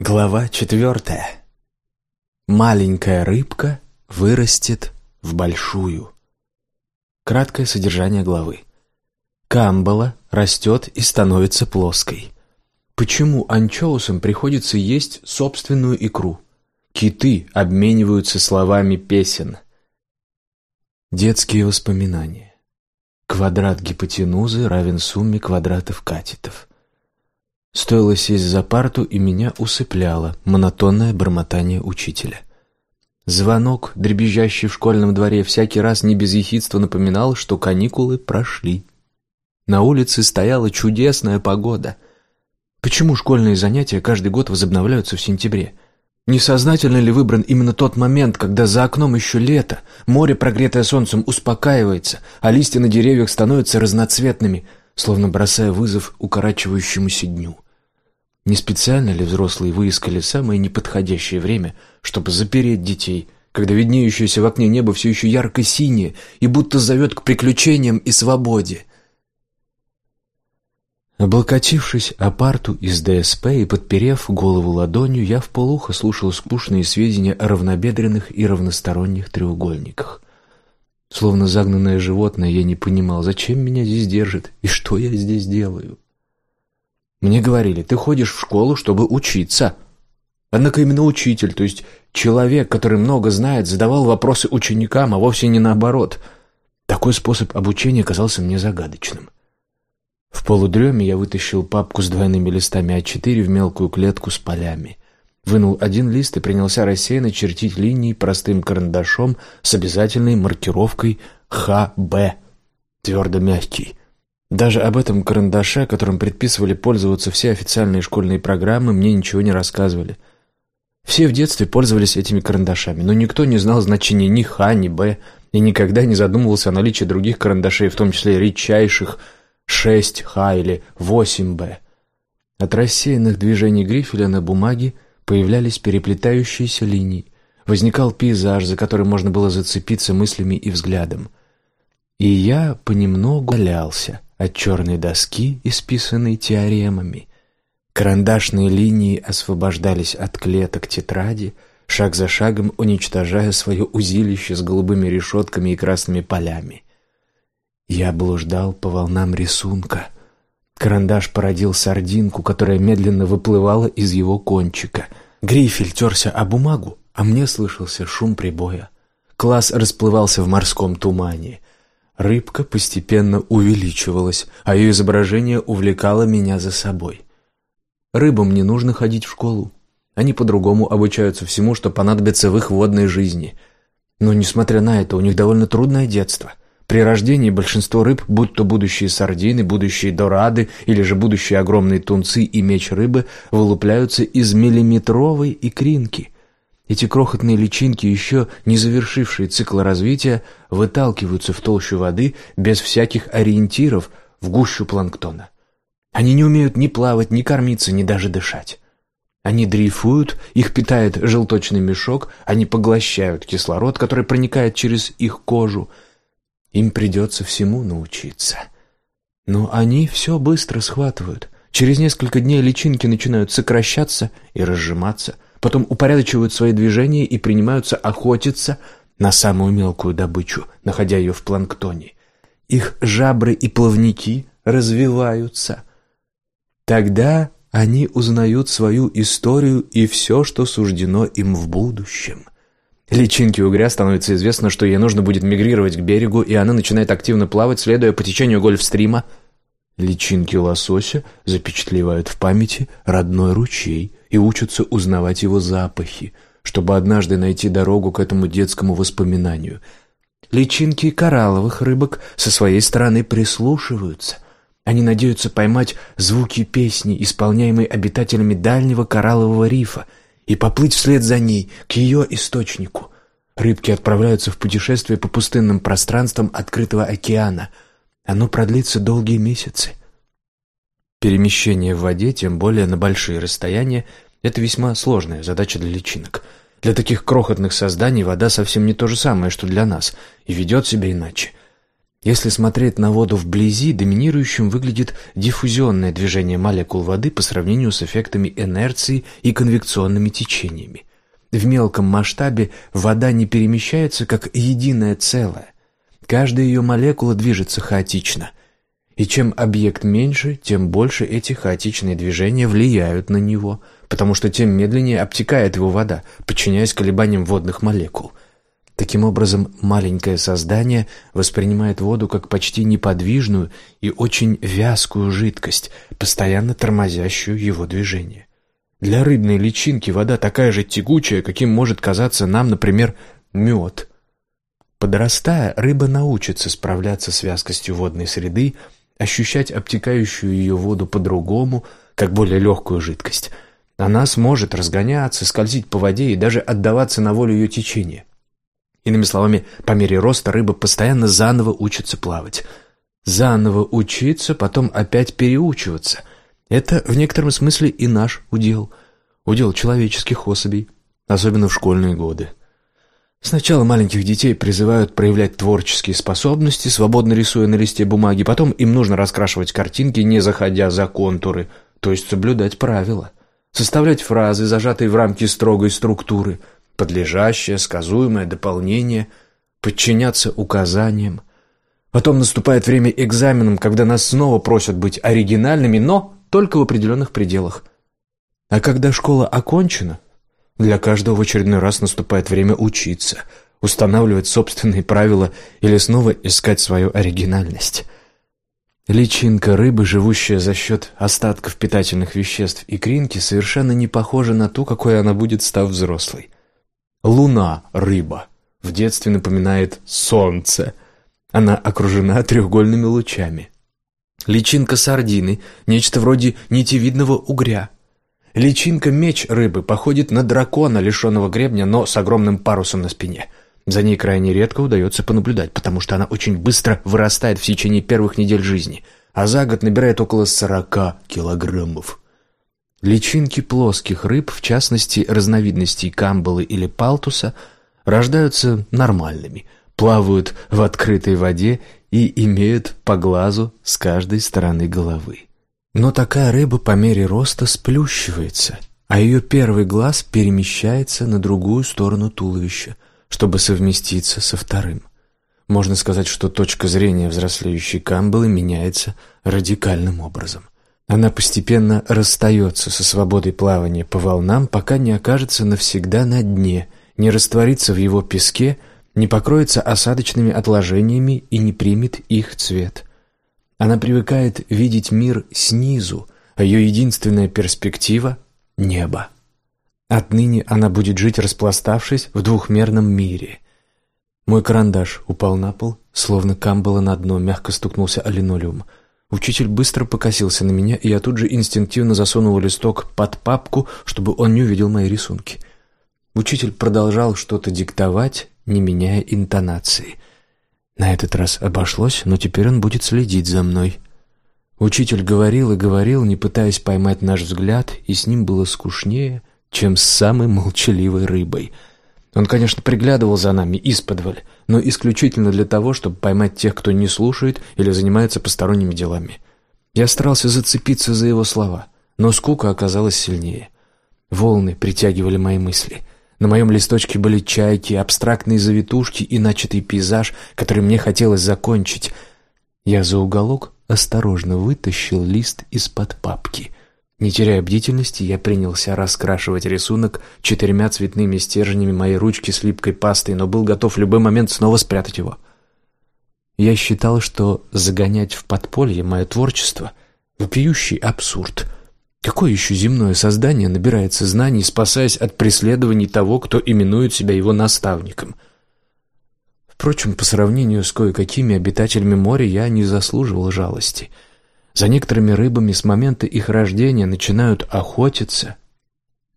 Глава четвертая. Маленькая рыбка вырастет в большую. Краткое содержание главы. Камбала растет и становится плоской. Почему анчоусам приходится есть собственную икру? Киты обмениваются словами песен. Детские воспоминания. Квадрат гипотенузы равен сумме квадратов катетов. Стоило сесть за парту, и меня усыпляло монотонное бормотание учителя. Звонок, дребезжащий в школьном дворе, всякий раз не без ехидства напоминал, что каникулы прошли. На улице стояла чудесная погода. Почему школьные занятия каждый год возобновляются в сентябре? Несознательно ли выбран именно тот момент, когда за окном еще лето, море, прогретое солнцем, успокаивается, а листья на деревьях становятся разноцветными, словно бросая вызов укорачивающемуся дню? Не специально ли взрослые выискали самое неподходящее время, чтобы запереть детей, когда виднеющееся в окне небо все еще ярко-синее и будто зовет к приключениям и свободе? Облокотившись о парту из ДСП и подперев голову ладонью, я вполуха слушал скучные сведения о равнобедренных и равносторонних треугольниках. Словно загнанное животное, я не понимал, зачем меня здесь держит и что я здесь делаю. Мне говорили, ты ходишь в школу, чтобы учиться. Однако именно учитель, то есть человек, который много знает, задавал вопросы ученикам, а вовсе не наоборот. Такой способ обучения казался мне загадочным. В полудреме я вытащил папку с двойными листами А4 в мелкую клетку с полями. Вынул один лист и принялся рассеянно чертить линии простым карандашом с обязательной маркировкой ХБ, твердо мягкий. Даже об этом карандаше, которым предписывали пользоваться все официальные школьные программы, мне ничего не рассказывали. Все в детстве пользовались этими карандашами, но никто не знал значения ни Х, ни Б, и никогда не задумывался о наличии других карандашей, в том числе редчайших 6Х или 8Б. От рассеянных движений грифеля на бумаге появлялись переплетающиеся линии. Возникал пейзаж, за который можно было зацепиться мыслями и взглядом. И я понемногу удалялся от черной доски, исписанной теоремами. Карандашные линии освобождались от клеток тетради, шаг за шагом уничтожая свое узилище с голубыми решетками и красными полями. Я блуждал по волнам рисунка. Карандаш породил сардинку, которая медленно выплывала из его кончика. Грифель терся о бумагу, а мне слышался шум прибоя. Класс расплывался в морском тумане. Рыбка постепенно увеличивалась, а ее изображение увлекало меня за собой. Рыбам не нужно ходить в школу. Они по-другому обучаются всему, что понадобится в их водной жизни. Но, несмотря на это, у них довольно трудное детство. При рождении большинство рыб, будь то будущие сардины, будущие дорады или же будущие огромные тунцы и меч рыбы, вылупляются из миллиметровой икринки. Эти крохотные личинки, еще не завершившие цикл развития, выталкиваются в толщу воды без всяких ориентиров в гущу планктона. Они не умеют ни плавать, ни кормиться, ни даже дышать. Они дрейфуют, их питает желточный мешок, они поглощают кислород, который проникает через их кожу. Им придется всему научиться. Но они все быстро схватывают. Через несколько дней личинки начинают сокращаться и разжиматься – потом упорядочивают свои движения и принимаются охотиться на самую мелкую добычу, находя ее в планктоне. Их жабры и плавники развиваются. Тогда они узнают свою историю и все, что суждено им в будущем. Личинке угря становится известно, что ей нужно будет мигрировать к берегу, и она начинает активно плавать, следуя по течению гольфстрима. Личинки лосося запечатлевают в памяти родной ручей – и учатся узнавать его запахи, чтобы однажды найти дорогу к этому детскому воспоминанию. Личинки коралловых рыбок со своей стороны прислушиваются. Они надеются поймать звуки песни, исполняемой обитателями дальнего кораллового рифа, и поплыть вслед за ней, к ее источнику. Рыбки отправляются в путешествие по пустынным пространствам открытого океана. Оно продлится долгие месяцы. Перемещение в воде, тем более на большие расстояния, это весьма сложная задача для личинок. Для таких крохотных созданий вода совсем не то же самое, что для нас, и ведет себя иначе. Если смотреть на воду вблизи, доминирующим выглядит диффузионное движение молекул воды по сравнению с эффектами инерции и конвекционными течениями. В мелком масштабе вода не перемещается как единое целое. Каждая ее молекула движется хаотично. И чем объект меньше, тем больше эти хаотичные движения влияют на него, потому что тем медленнее обтекает его вода, подчиняясь колебаниям водных молекул – Таким образом, маленькое создание воспринимает воду как почти неподвижную и очень вязкую жидкость, постоянно тормозящую его движение. Для рыбной личинки вода такая же тягучая, каким может казаться нам, например, мед. Подрастая, рыба научится справляться с вязкостью водной среды, ощущать обтекающую ее воду по-другому, как более легкую жидкость. Она сможет разгоняться, скользить по воде и даже отдаваться на волю ее течения. Иными словами, по мере роста рыба постоянно заново учится плавать. Заново учиться, потом опять переучиваться. Это в некотором смысле и наш удел. Удел человеческих особей, особенно в школьные годы. Сначала маленьких детей призывают проявлять творческие способности, свободно рисуя на листе бумаги, потом им нужно раскрашивать картинки, не заходя за контуры, то есть соблюдать правила, составлять фразы, зажатые в рамки строгой структуры – подлежащее, сказуемое дополнение, подчиняться указаниям. Потом наступает время экзаменам, когда нас снова просят быть оригинальными, но только в определенных пределах. А когда школа окончена, для каждого в очередной раз наступает время учиться, устанавливать собственные правила или снова искать свою оригинальность. Личинка рыбы, живущая за счет остатков питательных веществ и кринки, совершенно не похожа на ту, какой она будет, став взрослой. Луна – рыба. В детстве напоминает солнце. Она окружена треугольными лучами. Личинка сардины – нечто вроде нитевидного угря. Личинка меч рыбы походит на дракона, лишенного гребня, но с огромным парусом на спине. За ней крайне редко удается понаблюдать, потому что она очень быстро вырастает в течение первых недель жизни, а за год набирает около 40 килограммов. Личинки плоских рыб, в частности разновидностей камбалы или палтуса, рождаются нормальными, плавают в открытой воде и имеют по глазу с каждой стороны головы. Но такая рыба по мере роста сплющивается, а ее первый глаз перемещается на другую сторону туловища, чтобы совместиться со вторым. Можно сказать, что точка зрения взрослеющей камбалы меняется радикальным образом. Она постепенно расстается со свободой плавания по волнам, пока не окажется навсегда на дне, не растворится в его песке, не покроется осадочными отложениями и не примет их цвет. Она привыкает видеть мир снизу, а ее единственная перспектива — небо. Отныне она будет жить, распластавшись в двухмерном мире. Мой карандаш упал на пол, словно камбала на дно, мягко стукнулся о линолеум — Учитель быстро покосился на меня, и я тут же инстинктивно засунул листок под папку, чтобы он не увидел мои рисунки. Учитель продолжал что-то диктовать, не меняя интонации. На этот раз обошлось, но теперь он будет следить за мной. Учитель говорил и говорил, не пытаясь поймать наш взгляд, и с ним было скучнее, чем с самой молчаливой рыбой — он, конечно, приглядывал за нами исподволь, но исключительно для того, чтобы поймать тех, кто не слушает или занимается посторонними делами. Я старался зацепиться за его слова, но скука оказалась сильнее. Волны притягивали мои мысли. На моем листочке были чайки, абстрактные завитушки и начатый пейзаж, который мне хотелось закончить. Я за уголок осторожно вытащил лист из-под папки — не теряя бдительности, я принялся раскрашивать рисунок четырьмя цветными стержнями моей ручки с липкой пастой, но был готов в любой момент снова спрятать его. Я считал, что загонять в подполье мое творчество — вопиющий абсурд. Какое еще земное создание набирается знаний, спасаясь от преследований того, кто именует себя его наставником? Впрочем, по сравнению с кое-какими обитателями моря я не заслуживал жалости — за некоторыми рыбами с момента их рождения начинают охотиться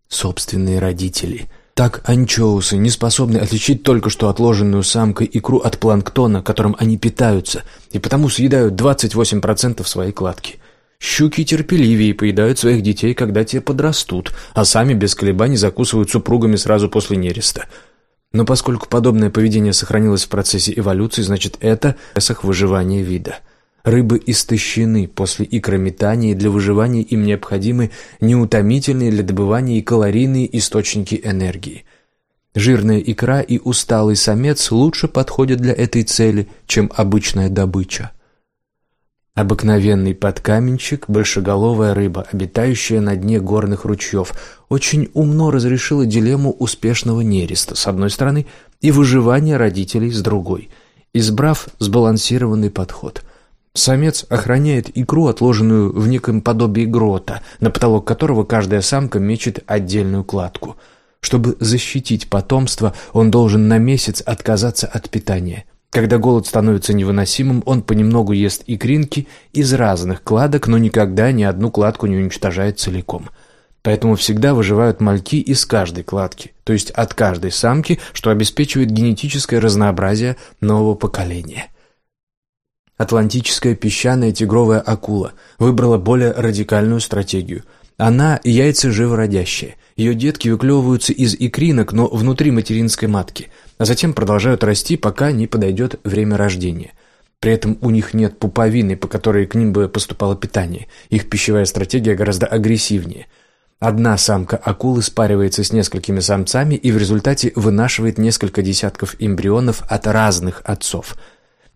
собственные родители. Так анчоусы не способны отличить только что отложенную самкой икру от планктона, которым они питаются, и потому съедают 28% своей кладки. Щуки терпеливее поедают своих детей, когда те подрастут, а сами без колебаний закусывают супругами сразу после нереста. Но поскольку подобное поведение сохранилось в процессе эволюции, значит это – выживания вида – Рыбы истощены после икрометания, и для выживания им необходимы неутомительные для добывания и калорийные источники энергии. Жирная икра и усталый самец лучше подходят для этой цели, чем обычная добыча. Обыкновенный подкаменщик, большеголовая рыба, обитающая на дне горных ручьев, очень умно разрешила дилемму успешного нереста с одной стороны и выживания родителей с другой, избрав сбалансированный подход – Самец охраняет икру, отложенную в неком подобии грота, на потолок которого каждая самка мечет отдельную кладку. Чтобы защитить потомство, он должен на месяц отказаться от питания. Когда голод становится невыносимым, он понемногу ест икринки из разных кладок, но никогда ни одну кладку не уничтожает целиком. Поэтому всегда выживают мальки из каждой кладки, то есть от каждой самки, что обеспечивает генетическое разнообразие нового поколения. Атлантическая песчаная тигровая акула выбрала более радикальную стратегию. Она – яйца живородящие. Ее детки выклевываются из икринок, но внутри материнской матки, а затем продолжают расти, пока не подойдет время рождения. При этом у них нет пуповины, по которой к ним бы поступало питание. Их пищевая стратегия гораздо агрессивнее. Одна самка акулы спаривается с несколькими самцами и в результате вынашивает несколько десятков эмбрионов от разных отцов –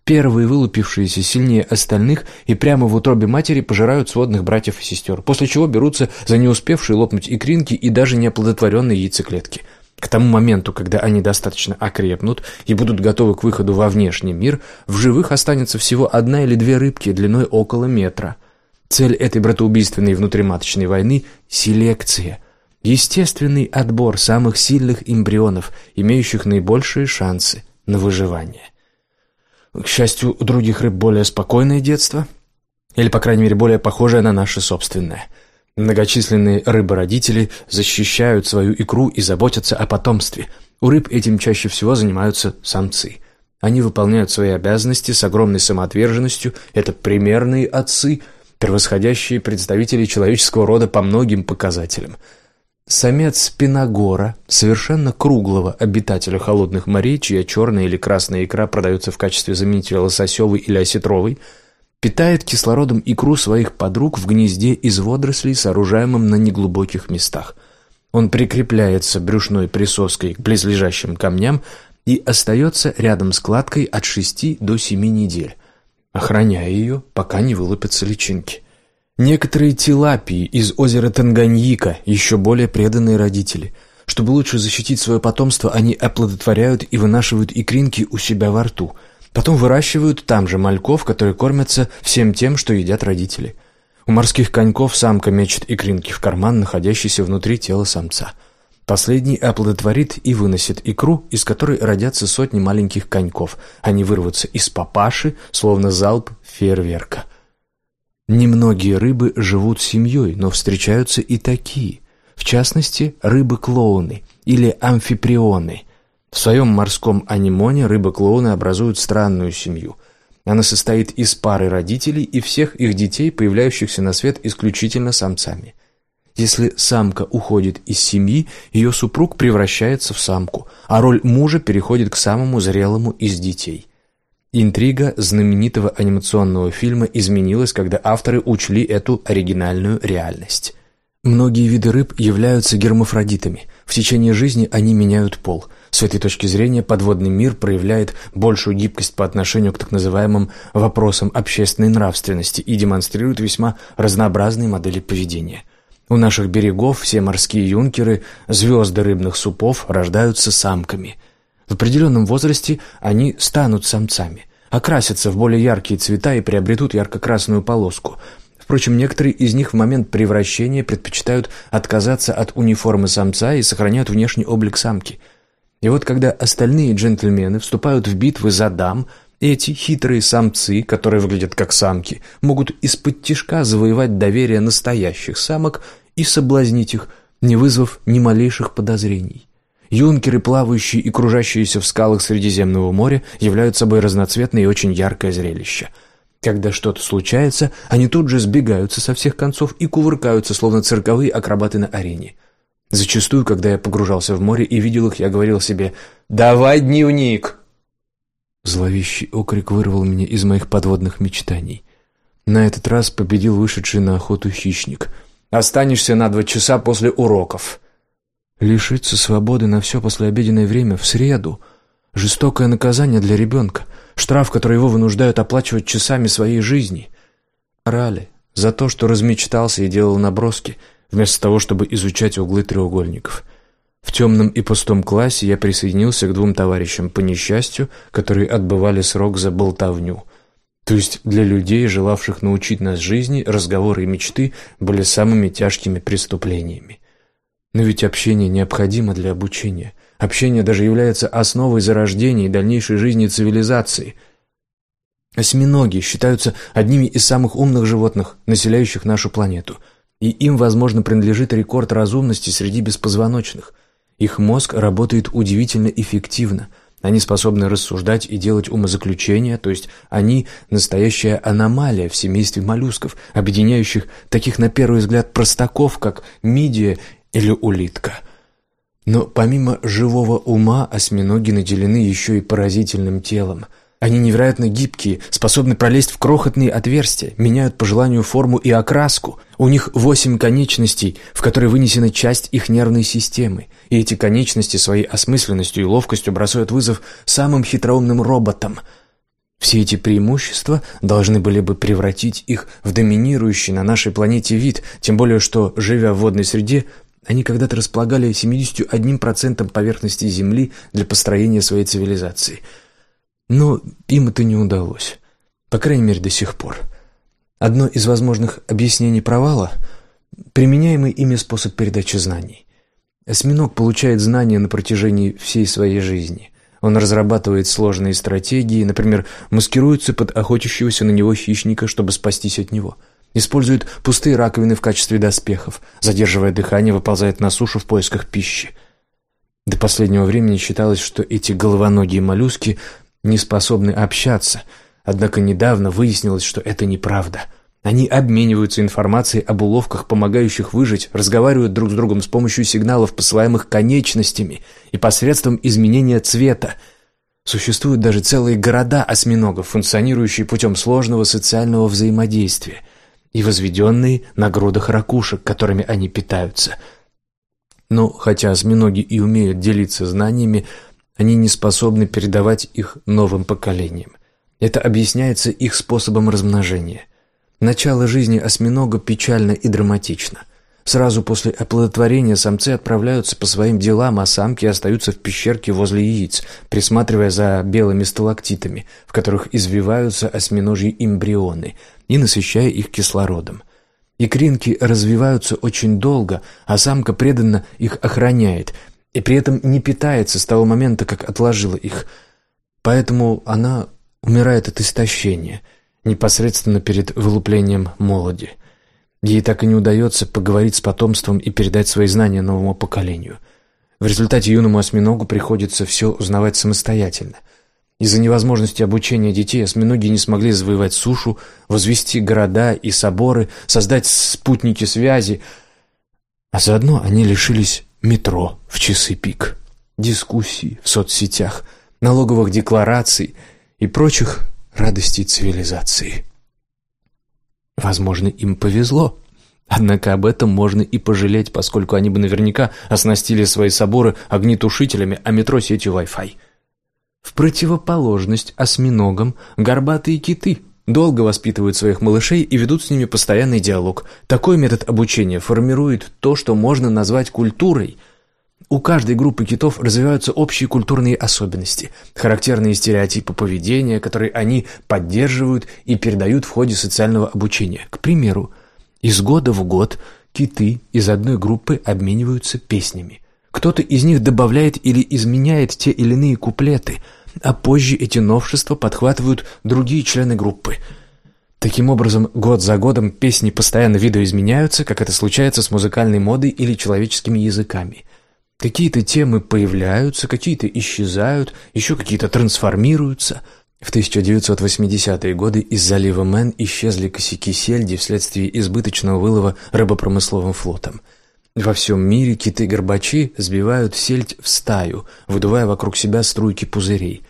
Первые, вылупившиеся сильнее остальных, и прямо в утробе матери пожирают сводных братьев и сестер, после чего берутся за не успевшие лопнуть икринки и даже неоплодотворенные яйцеклетки. К тому моменту, когда они достаточно окрепнут и будут готовы к выходу во внешний мир, в живых останется всего одна или две рыбки длиной около метра. Цель этой братоубийственной внутриматочной войны – селекция. Естественный отбор самых сильных эмбрионов, имеющих наибольшие шансы на выживание. К счастью, у других рыб более спокойное детство, или, по крайней мере, более похожее на наше собственное. Многочисленные рыбородители защищают свою икру и заботятся о потомстве. У рыб этим чаще всего занимаются самцы. Они выполняют свои обязанности с огромной самоотверженностью. Это примерные отцы, превосходящие представители человеческого рода по многим показателям – Самец пинагора, совершенно круглого обитателя холодных морей, чья черная или красная икра продается в качестве заменителя лососевой или осетровой, питает кислородом икру своих подруг в гнезде из водорослей, сооружаемом на неглубоких местах. Он прикрепляется брюшной присоской к близлежащим камням и остается рядом с кладкой от шести до семи недель, охраняя ее, пока не вылупятся личинки. Некоторые тилапии из озера Танганьика еще более преданные родители. Чтобы лучше защитить свое потомство, они оплодотворяют и вынашивают икринки у себя во рту. Потом выращивают там же мальков, которые кормятся всем тем, что едят родители. У морских коньков самка мечет икринки в карман, находящийся внутри тела самца. Последний оплодотворит и выносит икру, из которой родятся сотни маленьких коньков. Они вырвутся из папаши, словно залп фейерверка. Немногие рыбы живут семьей, но встречаются и такие. В частности, рыбы-клоуны или амфиприоны. В своем морском анимоне рыбы-клоуны образуют странную семью. Она состоит из пары родителей и всех их детей, появляющихся на свет исключительно самцами. Если самка уходит из семьи, ее супруг превращается в самку, а роль мужа переходит к самому зрелому из детей – Интрига знаменитого анимационного фильма изменилась, когда авторы учли эту оригинальную реальность. Многие виды рыб являются гермафродитами. В течение жизни они меняют пол. С этой точки зрения подводный мир проявляет большую гибкость по отношению к так называемым вопросам общественной нравственности и демонстрирует весьма разнообразные модели поведения. У наших берегов все морские юнкеры, звезды рыбных супов рождаются самками – в определенном возрасте они станут самцами, окрасятся в более яркие цвета и приобретут ярко-красную полоску. Впрочем, некоторые из них в момент превращения предпочитают отказаться от униформы самца и сохраняют внешний облик самки. И вот когда остальные джентльмены вступают в битвы за дам, эти хитрые самцы, которые выглядят как самки, могут из-под тишка завоевать доверие настоящих самок и соблазнить их, не вызвав ни малейших подозрений. Юнкеры, плавающие и кружащиеся в скалах Средиземного моря, являются собой разноцветное и очень яркое зрелище. Когда что-то случается, они тут же сбегаются со всех концов и кувыркаются, словно цирковые акробаты на арене. Зачастую, когда я погружался в море и видел их, я говорил себе «Давай дневник!» Зловещий окрик вырвал меня из моих подводных мечтаний. На этот раз победил вышедший на охоту хищник. «Останешься на два часа после уроков!» Лишиться свободы на все послеобеденное время в среду — жестокое наказание для ребенка, штраф, который его вынуждают оплачивать часами своей жизни. Рали за то, что размечтался и делал наброски — вместо того, чтобы изучать углы треугольников. В темном и пустом классе я присоединился к двум товарищам по несчастью, которые отбывали срок за болтовню. То есть для людей, желавших научить нас жизни, разговоры и мечты были самыми тяжкими преступлениями. Но ведь общение необходимо для обучения. Общение даже является основой зарождения и дальнейшей жизни цивилизации. Осьминоги считаются одними из самых умных животных, населяющих нашу планету – и им, возможно, принадлежит рекорд разумности среди беспозвоночных. Их мозг работает удивительно эффективно. Они способны рассуждать и делать умозаключения, то есть они – настоящая аномалия в семействе моллюсков, объединяющих таких, на первый взгляд, простаков, как мидия или улитка. Но помимо живого ума осьминоги наделены еще и поразительным телом – они невероятно гибкие, способны пролезть в крохотные отверстия, меняют по желанию форму и окраску. У них восемь конечностей, в которые вынесена часть их нервной системы. И эти конечности своей осмысленностью и ловкостью бросают вызов самым хитроумным роботам. Все эти преимущества должны были бы превратить их в доминирующий на нашей планете вид, тем более что, живя в водной среде, они когда-то располагали 71% поверхности Земли для построения своей цивилизации – но им это не удалось. По крайней мере, до сих пор. Одно из возможных объяснений провала – применяемый ими способ передачи знаний. Осьминог получает знания на протяжении всей своей жизни. Он разрабатывает сложные стратегии, например, маскируется под охотящегося на него хищника, чтобы спастись от него. Использует пустые раковины в качестве доспехов, задерживая дыхание, выползает на сушу в поисках пищи. До последнего времени считалось, что эти головоногие моллюски не способны общаться, однако недавно выяснилось, что это неправда. Они обмениваются информацией об уловках, помогающих выжить, разговаривают друг с другом с помощью сигналов, посылаемых конечностями и посредством изменения цвета. Существуют даже целые города осьминогов, функционирующие путем сложного социального взаимодействия и возведенные на грудах ракушек, которыми они питаются. Но хотя осьминоги и умеют делиться знаниями, они не способны передавать их новым поколениям. Это объясняется их способом размножения. Начало жизни осьминога печально и драматично. Сразу после оплодотворения самцы отправляются по своим делам, а самки остаются в пещерке возле яиц, присматривая за белыми сталактитами, в которых извиваются осьминожьи эмбрионы, и насыщая их кислородом. Икринки развиваются очень долго, а самка преданно их охраняет, и при этом не питается с того момента, как отложила их. Поэтому она умирает от истощения, непосредственно перед вылуплением молоди. Ей так и не удается поговорить с потомством и передать свои знания новому поколению. В результате юному осьминогу приходится все узнавать самостоятельно. Из-за невозможности обучения детей осьминоги не смогли завоевать сушу, возвести города и соборы, создать спутники связи, а заодно они лишились метро в часы пик, дискуссий в соцсетях, налоговых деклараций и прочих радостей цивилизации. Возможно, им повезло. Однако об этом можно и пожалеть, поскольку они бы наверняка оснастили свои соборы огнетушителями, а метро сетью Wi-Fi. В противоположность осьминогам горбатые киты долго воспитывают своих малышей и ведут с ними постоянный диалог. Такой метод обучения формирует то, что можно назвать культурой. У каждой группы китов развиваются общие культурные особенности, характерные стереотипы поведения, которые они поддерживают и передают в ходе социального обучения. К примеру, из года в год киты из одной группы обмениваются песнями. Кто-то из них добавляет или изменяет те или иные куплеты – а позже эти новшества подхватывают другие члены группы. Таким образом, год за годом песни постоянно видоизменяются, как это случается с музыкальной модой или человеческими языками. Какие-то темы появляются, какие-то исчезают, еще какие-то трансформируются. В 1980-е годы из залива Мэн исчезли косяки сельди вследствие избыточного вылова рыбопромысловым флотом. Во всем мире киты-горбачи сбивают сельдь в стаю, выдувая вокруг себя струйки пузырей.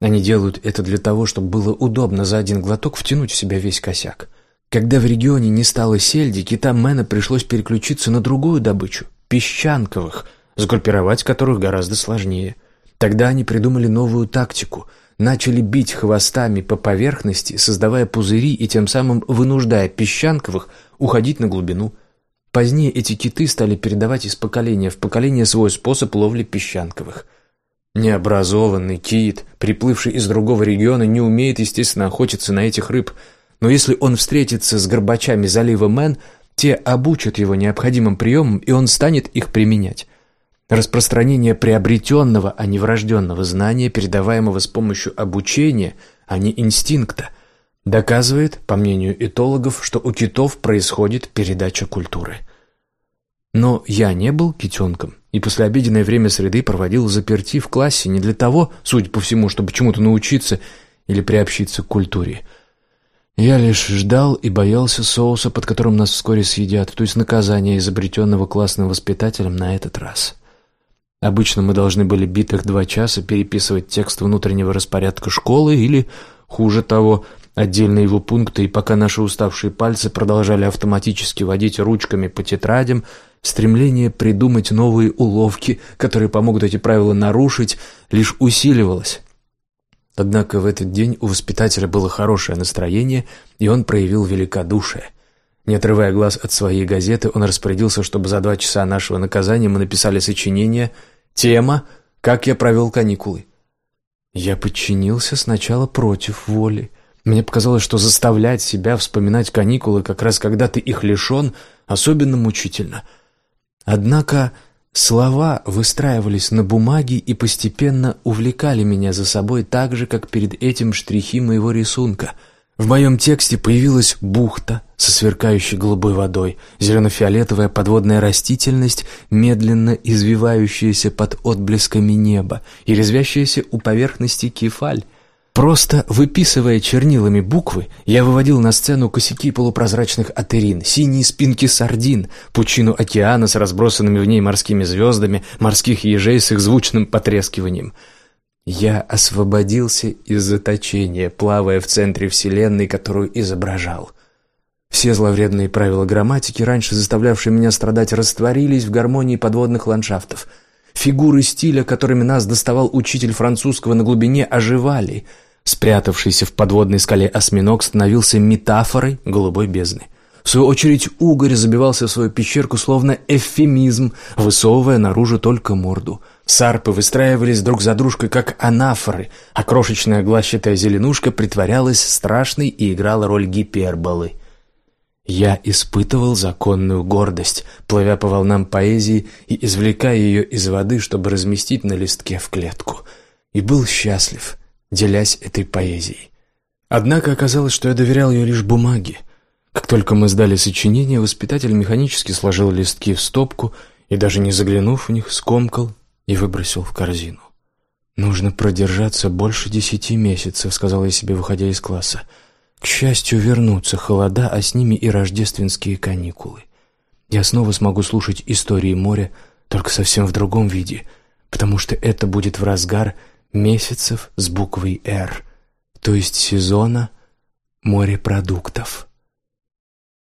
Они делают это для того, чтобы было удобно за один глоток втянуть в себя весь косяк. Когда в регионе не стало сельди, китам Мэна пришлось переключиться на другую добычу – песчанковых, сгруппировать которых гораздо сложнее. Тогда они придумали новую тактику – начали бить хвостами по поверхности, создавая пузыри и тем самым вынуждая песчанковых уходить на глубину – Позднее эти киты стали передавать из поколения в поколение свой способ ловли песчанковых. Необразованный кит, приплывший из другого региона, не умеет, естественно, охотиться на этих рыб, но если он встретится с горбачами залива Мэн, те обучат его необходимым приемам, и он станет их применять. Распространение приобретенного, а не врожденного знания, передаваемого с помощью обучения, а не инстинкта, доказывает, по мнению этологов, что у китов происходит передача культуры. Но я не был китенком, и послеобеденное время среды проводил заперти в классе не для того, судя по всему, чтобы чему-то научиться или приобщиться к культуре. Я лишь ждал и боялся соуса, под которым нас вскоре съедят, то есть наказания, изобретенного классным воспитателем на этот раз. Обычно мы должны были битых два часа переписывать текст внутреннего распорядка школы или, хуже того, отдельные его пункты, и пока наши уставшие пальцы продолжали автоматически водить ручками по тетрадям, Стремление придумать новые уловки, которые помогут эти правила нарушить, лишь усиливалось. Однако в этот день у воспитателя было хорошее настроение, и он проявил великодушие. Не отрывая глаз от своей газеты, он распорядился, чтобы за два часа нашего наказания мы написали сочинение «Тема «Как я провел каникулы». Я подчинился сначала против воли. Мне показалось, что заставлять себя вспоминать каникулы, как раз когда ты их лишен, особенно мучительно – Однако слова выстраивались на бумаге и постепенно увлекали меня за собой так же, как перед этим штрихи моего рисунка. В моем тексте появилась бухта со сверкающей голубой водой, зелено-фиолетовая подводная растительность, медленно извивающаяся под отблесками неба и резвящаяся у поверхности кефаль. Просто выписывая чернилами буквы, я выводил на сцену косяки полупрозрачных атерин, синие спинки сардин, пучину океана с разбросанными в ней морскими звездами, морских ежей с их звучным потрескиванием. Я освободился из заточения, плавая в центре вселенной, которую изображал. Все зловредные правила грамматики, раньше заставлявшие меня страдать, растворились в гармонии подводных ландшафтов. Фигуры стиля, которыми нас доставал учитель французского на глубине, оживали — Спрятавшийся в подводной скале осьминог становился метафорой голубой бездны. В свою очередь угорь забивался в свою пещерку словно эвфемизм, высовывая наружу только морду. Сарпы выстраивались друг за дружкой, как анафоры, а крошечная глащатая зеленушка притворялась страшной и играла роль гиперболы. Я испытывал законную гордость, плывя по волнам поэзии и извлекая ее из воды, чтобы разместить на листке в клетку. И был счастлив — делясь этой поэзией. Однако оказалось, что я доверял ее лишь бумаге. Как только мы сдали сочинение, воспитатель механически сложил листки в стопку и, даже не заглянув в них, скомкал и выбросил в корзину. «Нужно продержаться больше десяти месяцев», — сказал я себе, выходя из класса. «К счастью, вернутся холода, а с ними и рождественские каникулы. Я снова смогу слушать истории моря, только совсем в другом виде, потому что это будет в разгар месяцев с буквой «Р», то есть сезона морепродуктов.